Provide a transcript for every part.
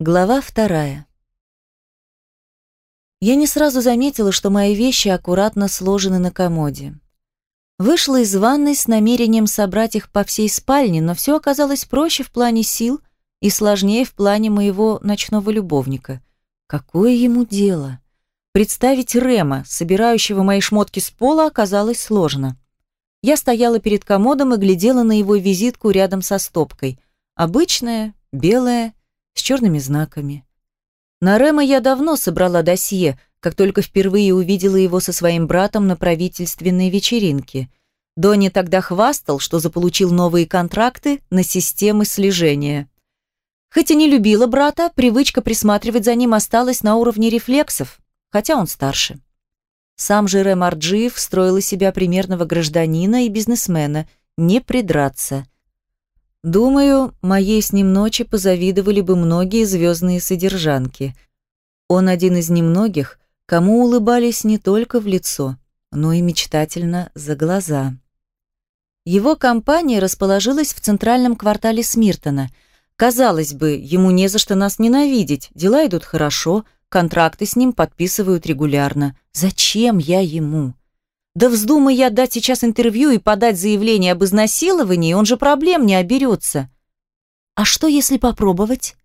Глава вторая. Я не сразу заметила, что мои вещи аккуратно сложены на комоде. Вышла из ванной с намерением собрать их по всей спальне, но все оказалось проще в плане сил и сложнее в плане моего ночного любовника. Какое ему дело? Представить Рема, собирающего мои шмотки с пола, оказалось сложно. Я стояла перед комодом и глядела на его визитку рядом со стопкой. Обычная, белая, с черными знаками. На Рема я давно собрала досье, как только впервые увидела его со своим братом на правительственной вечеринке. Донни тогда хвастал, что заполучил новые контракты на системы слежения. Хоть и не любила брата, привычка присматривать за ним осталась на уровне рефлексов, хотя он старше. Сам же Рэм Арджиев строил из себя примерного гражданина и бизнесмена, не придраться – Думаю, моей с ним ночи позавидовали бы многие звездные содержанки. Он один из немногих, кому улыбались не только в лицо, но и мечтательно за глаза. Его компания расположилась в центральном квартале Смиртона. Казалось бы, ему не за что нас ненавидеть, дела идут хорошо, контракты с ним подписывают регулярно. Зачем я ему? Да вздумай я дать сейчас интервью и подать заявление об изнасиловании, он же проблем не оберется. А что, если попробовать?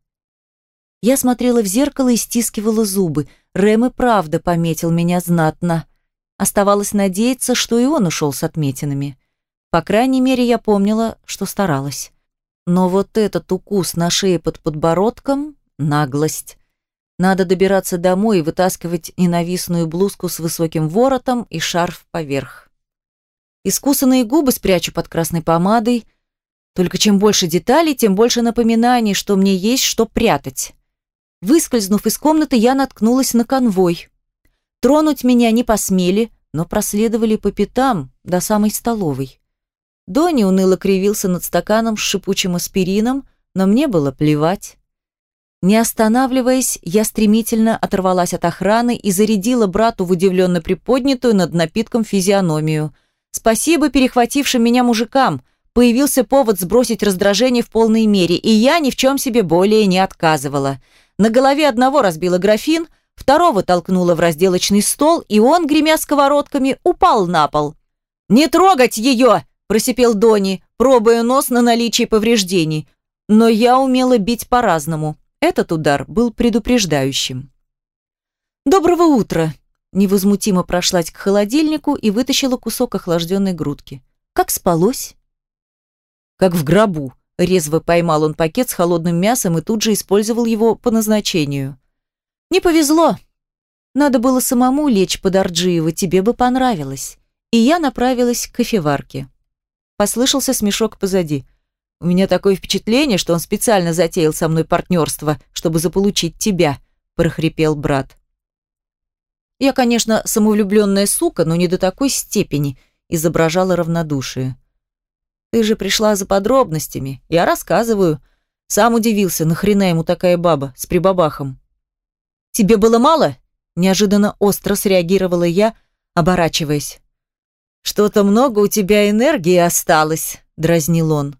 Я смотрела в зеркало и стискивала зубы. Рэм и правда пометил меня знатно. Оставалось надеяться, что и он ушел с отметинами. По крайней мере, я помнила, что старалась. Но вот этот укус на шее под подбородком — наглость. Надо добираться домой и вытаскивать ненавистную блузку с высоким воротом и шарф поверх. Искусанные губы спрячу под красной помадой. Только чем больше деталей, тем больше напоминаний, что мне есть что прятать. Выскользнув из комнаты, я наткнулась на конвой. Тронуть меня не посмели, но проследовали по пятам до самой столовой. Дони уныло кривился над стаканом с шипучим аспирином, но мне было плевать. Не останавливаясь, я стремительно оторвалась от охраны и зарядила брату в удивленно приподнятую над напитком физиономию. Спасибо перехватившим меня мужикам. Появился повод сбросить раздражение в полной мере, и я ни в чем себе более не отказывала. На голове одного разбила графин, второго толкнула в разделочный стол, и он, гремя сковородками, упал на пол. «Не трогать ее!» – просипел Дони, пробуя нос на наличие повреждений. Но я умела бить по-разному. Этот удар был предупреждающим. «Доброго утра!» Невозмутимо прошлась к холодильнику и вытащила кусок охлажденной грудки. «Как спалось?» «Как в гробу!» Резво поймал он пакет с холодным мясом и тут же использовал его по назначению. «Не повезло. Надо было самому лечь под Арджиева, тебе бы понравилось». И я направилась к кофеварке. Послышался смешок позади. У меня такое впечатление, что он специально затеял со мной партнерство, чтобы заполучить тебя», – прохрипел брат. Я, конечно, самовлюбленная сука, но не до такой степени, изображала равнодушие. Ты же пришла за подробностями. Я рассказываю. Сам удивился, нахрена ему такая баба с прибабахом. Тебе было мало? Неожиданно остро среагировала я, оборачиваясь. Что-то много у тебя энергии осталось, дразнил он.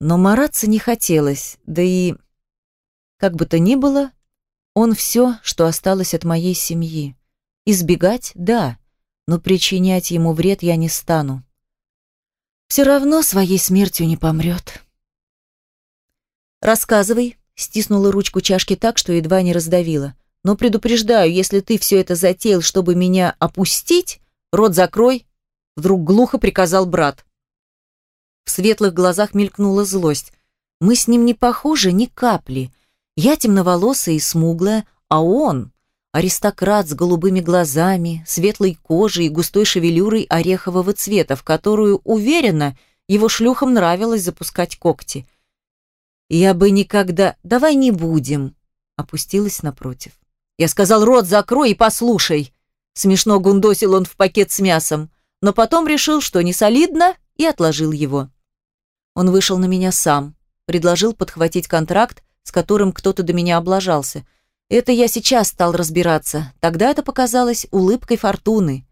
Но мараться не хотелось, да и... Как бы то ни было, он все, что осталось от моей семьи. Избегать – да, но причинять ему вред я не стану. Все равно своей смертью не помрет. «Рассказывай», – стиснула ручку чашки так, что едва не раздавила. «Но предупреждаю, если ты все это затеял, чтобы меня опустить, рот закрой», – вдруг глухо приказал брат. В светлых глазах мелькнула злость. Мы с ним не похожи ни капли. Я темноволосая и смуглая, а он — аристократ с голубыми глазами, светлой кожей и густой шевелюрой орехового цвета, в которую, уверенно, его шлюхам нравилось запускать когти. «Я бы никогда... Давай не будем!» Опустилась напротив. Я сказал, рот закрой и послушай. Смешно гундосил он в пакет с мясом, но потом решил, что не солидно, и отложил его. Он вышел на меня сам, предложил подхватить контракт, с которым кто-то до меня облажался. Это я сейчас стал разбираться. Тогда это показалось улыбкой фортуны.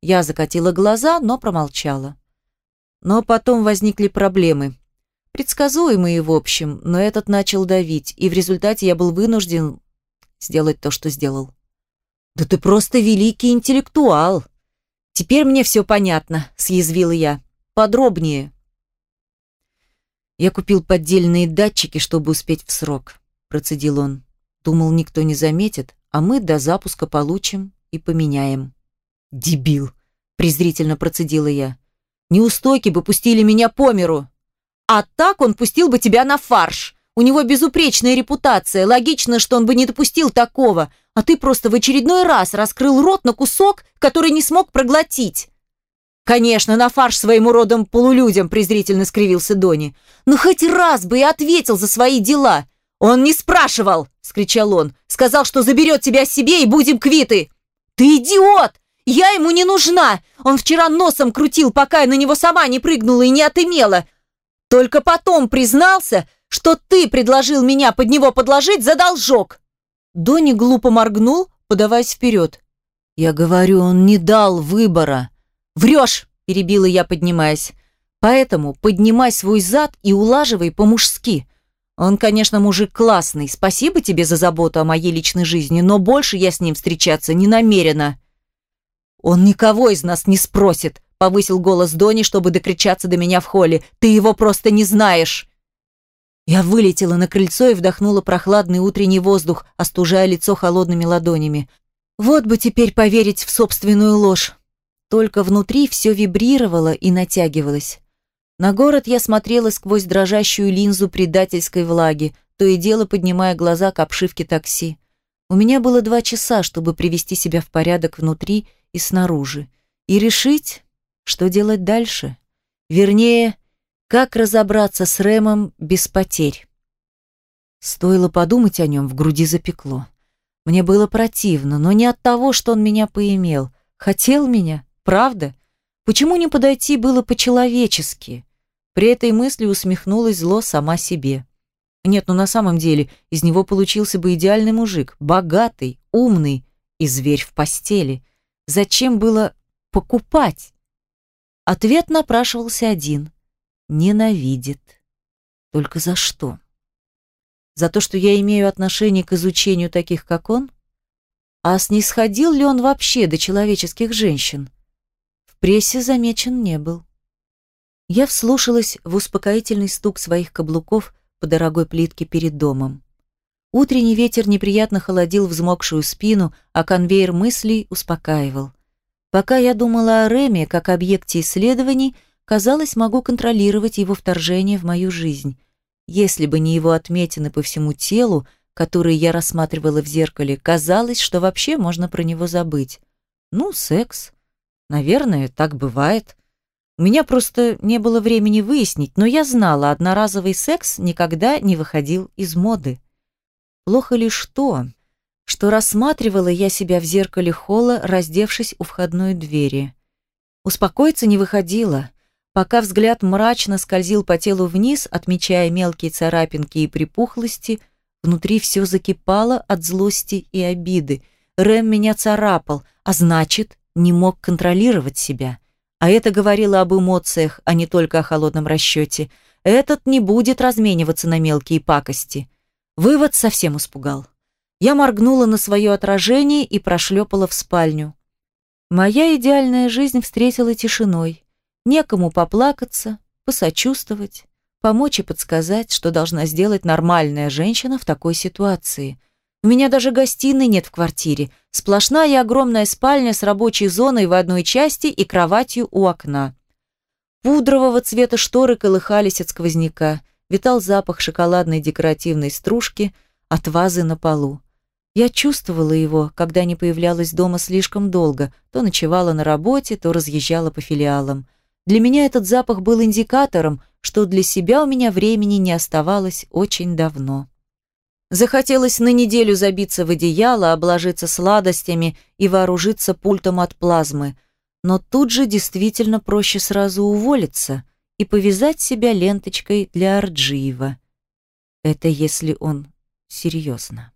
Я закатила глаза, но промолчала. Но потом возникли проблемы. Предсказуемые, в общем, но этот начал давить, и в результате я был вынужден сделать то, что сделал. «Да ты просто великий интеллектуал!» «Теперь мне все понятно», — съязвила я. «Подробнее». «Я купил поддельные датчики, чтобы успеть в срок», — процедил он. «Думал, никто не заметит, а мы до запуска получим и поменяем». «Дебил!» — презрительно процедила я. «Неустойки бы пустили меня по миру!» А так он пустил бы тебя на фарш. У него безупречная репутация. Логично, что он бы не допустил такого. А ты просто в очередной раз раскрыл рот на кусок, который не смог проглотить. «Конечно, на фарш своим уродом полулюдям», презрительно скривился Дони. «Но хоть раз бы и ответил за свои дела». «Он не спрашивал!» – скричал он. «Сказал, что заберет тебя себе и будем квиты!» «Ты идиот! Я ему не нужна! Он вчера носом крутил, пока я на него сама не прыгнула и не отымела. Только потом признался, что ты предложил меня под него подложить за должок. Дони глупо моргнул, подаваясь вперед. Я говорю, он не дал выбора. Врешь, перебила я, поднимаясь. Поэтому поднимай свой зад и улаживай по-мужски. Он, конечно, мужик классный. Спасибо тебе за заботу о моей личной жизни, но больше я с ним встречаться не намерена. Он никого из нас не спросит, повысил голос Дони, чтобы докричаться до меня в холле. «Ты его просто не знаешь!» Я вылетела на крыльцо и вдохнула прохладный утренний воздух, остужая лицо холодными ладонями. Вот бы теперь поверить в собственную ложь. Только внутри все вибрировало и натягивалось. На город я смотрела сквозь дрожащую линзу предательской влаги, то и дело поднимая глаза к обшивке такси. У меня было два часа, чтобы привести себя в порядок внутри и снаружи. И решить, что делать дальше? Вернее, как разобраться с Рэмом без потерь? Стоило подумать о нем, в груди запекло. Мне было противно, но не от того, что он меня поимел. Хотел меня, правда? Почему не подойти было по-человечески? При этой мысли усмехнулась зло сама себе. Нет, ну на самом деле, из него получился бы идеальный мужик, богатый, умный и зверь в постели. Зачем было покупать? Ответ напрашивался один. Ненавидит. Только за что? За то, что я имею отношение к изучению таких, как он? А снисходил ли он вообще до человеческих женщин? Прессе замечен не был. Я вслушалась в успокоительный стук своих каблуков по дорогой плитке перед домом. Утренний ветер неприятно холодил взмокшую спину, а конвейер мыслей успокаивал. Пока я думала о Реме как объекте исследований, казалось, могу контролировать его вторжение в мою жизнь. Если бы не его отметины по всему телу, которые я рассматривала в зеркале, казалось, что вообще можно про него забыть. Ну, секс. Наверное, так бывает. У меня просто не было времени выяснить, но я знала, одноразовый секс никогда не выходил из моды. Плохо лишь то, что рассматривала я себя в зеркале холла, раздевшись у входной двери. Успокоиться не выходило. Пока взгляд мрачно скользил по телу вниз, отмечая мелкие царапинки и припухлости, внутри все закипало от злости и обиды. Рэм меня царапал, а значит, не мог контролировать себя. А это говорило об эмоциях, а не только о холодном расчете. Этот не будет размениваться на мелкие пакости. Вывод совсем испугал. Я моргнула на свое отражение и прошлепала в спальню. Моя идеальная жизнь встретила тишиной. Некому поплакаться, посочувствовать, помочь и подсказать, что должна сделать нормальная женщина в такой ситуации. У меня даже гостиной нет в квартире. Сплошная огромная спальня с рабочей зоной в одной части и кроватью у окна. Пудрового цвета шторы колыхались от сквозняка. Витал запах шоколадной декоративной стружки от вазы на полу. Я чувствовала его, когда не появлялась дома слишком долго, то ночевала на работе, то разъезжала по филиалам. Для меня этот запах был индикатором, что для себя у меня времени не оставалось очень давно. Захотелось на неделю забиться в одеяло, обложиться сладостями и вооружиться пультом от плазмы. Но тут же действительно проще сразу уволиться и повязать себя ленточкой для Арджиева. Это если он серьезно.